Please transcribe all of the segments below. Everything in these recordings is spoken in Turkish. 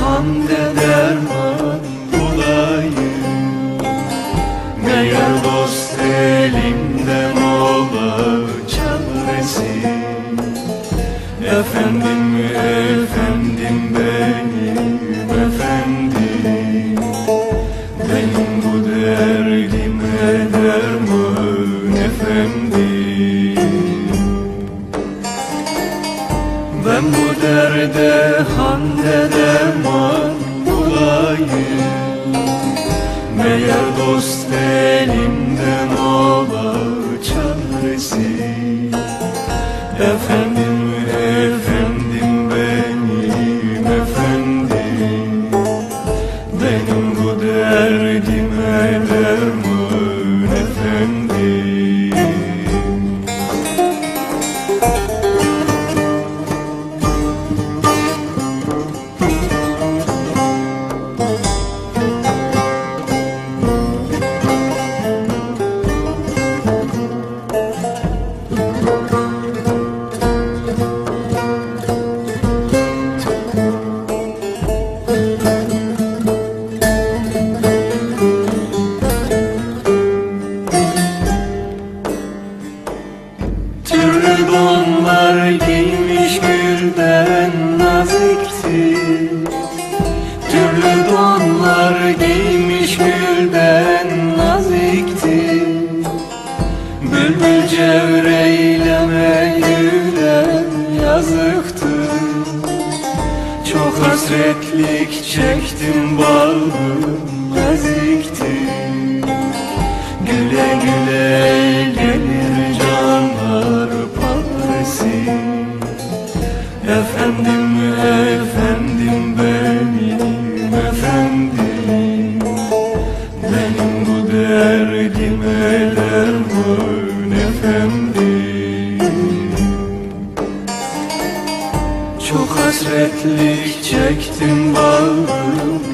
hunger. Bulayım Meğer dost elimden ola çaresi. Efendim efendim benim efendim. Benim bu derdime derman nazikti Bülbül cevreyleme güle yazıktı. Çok hasretlik çektim bağrım ezikti. Güle güle gelir canlar paresi efendim hasretlik çektim bağrım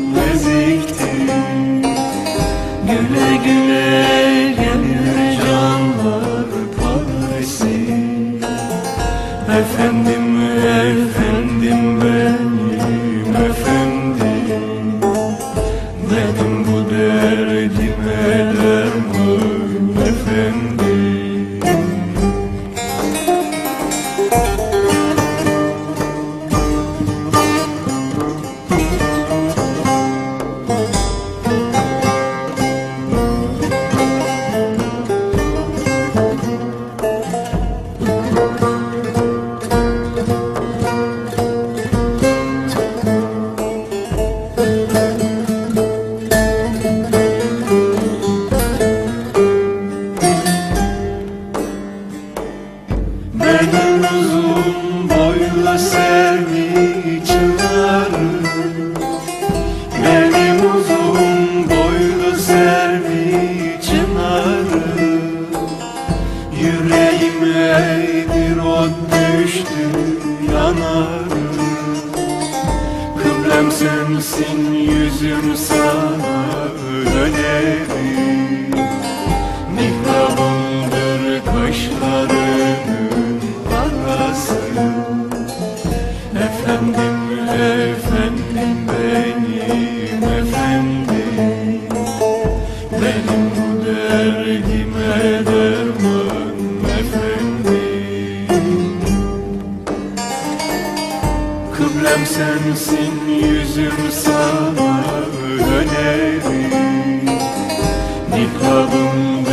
bir ot düştü yanarım Kıblem sensin yüzüm sana dönerim Efendim efendim benim efendim. Benim bu derdime derman efendim. Kıblem sensin yüzüm sana dönerim Nikabımdır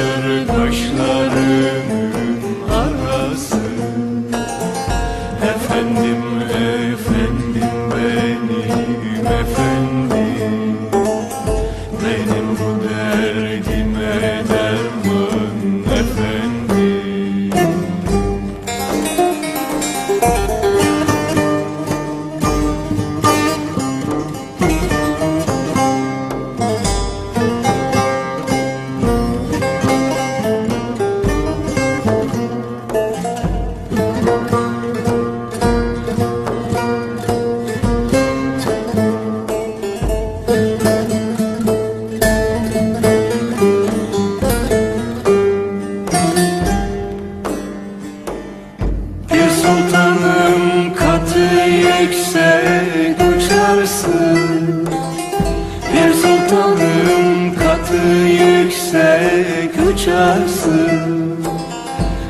Sultanım katı yüksek uçarsın.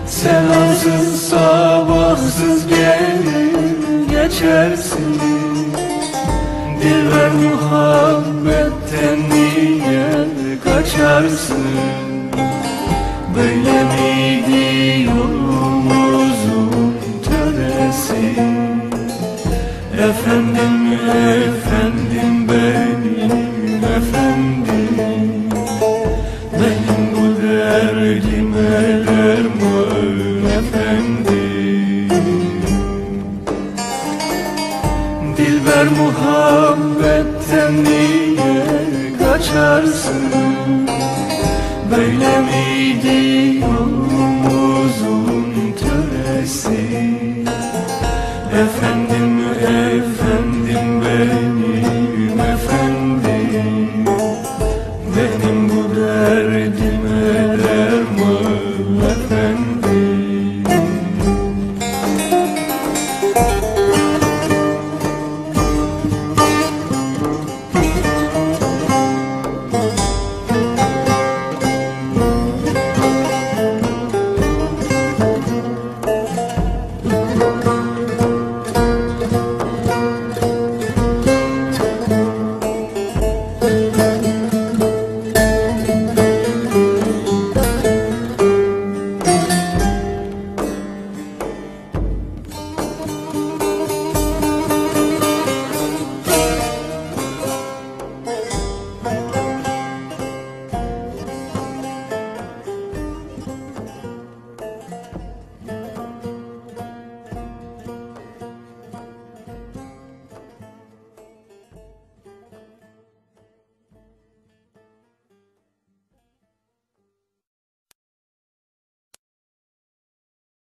Selamsız sabahsız gelir geçersin. Dilber muhabbetten niye kaçarsın? Böyle miydi yolumuzun töresi Efendim efendim eder Mağül Efendi? Dilber muhabbetten niye kaçarsın? Böyle miydi yolumuzun töresi? Efendim efendim benim